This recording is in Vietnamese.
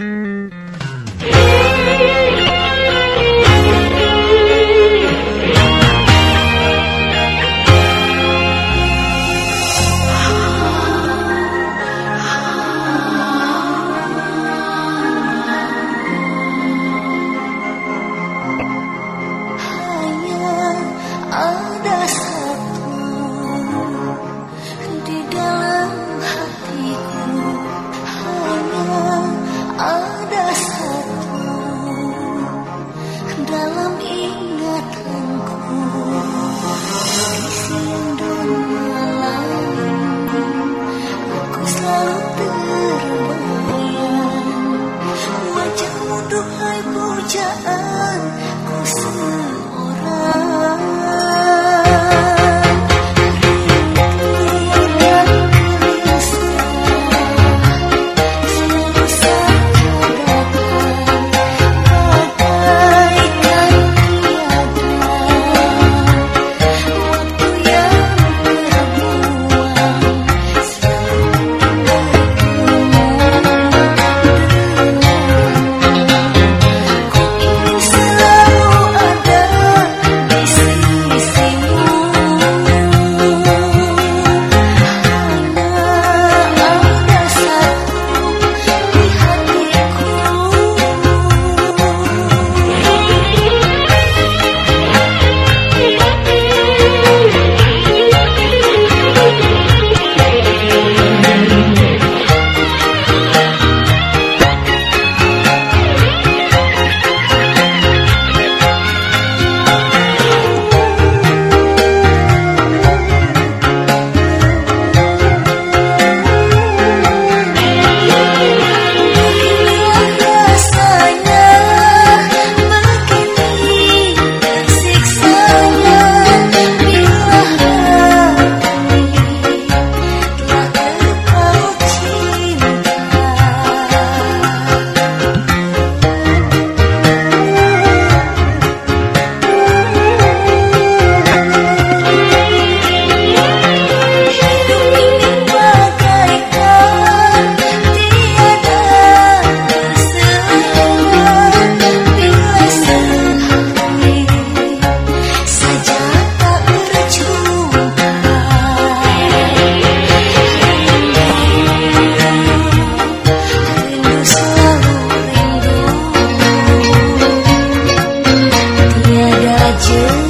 Mm-hmm. berbayang Wajahmu duhai pujaan Ooh.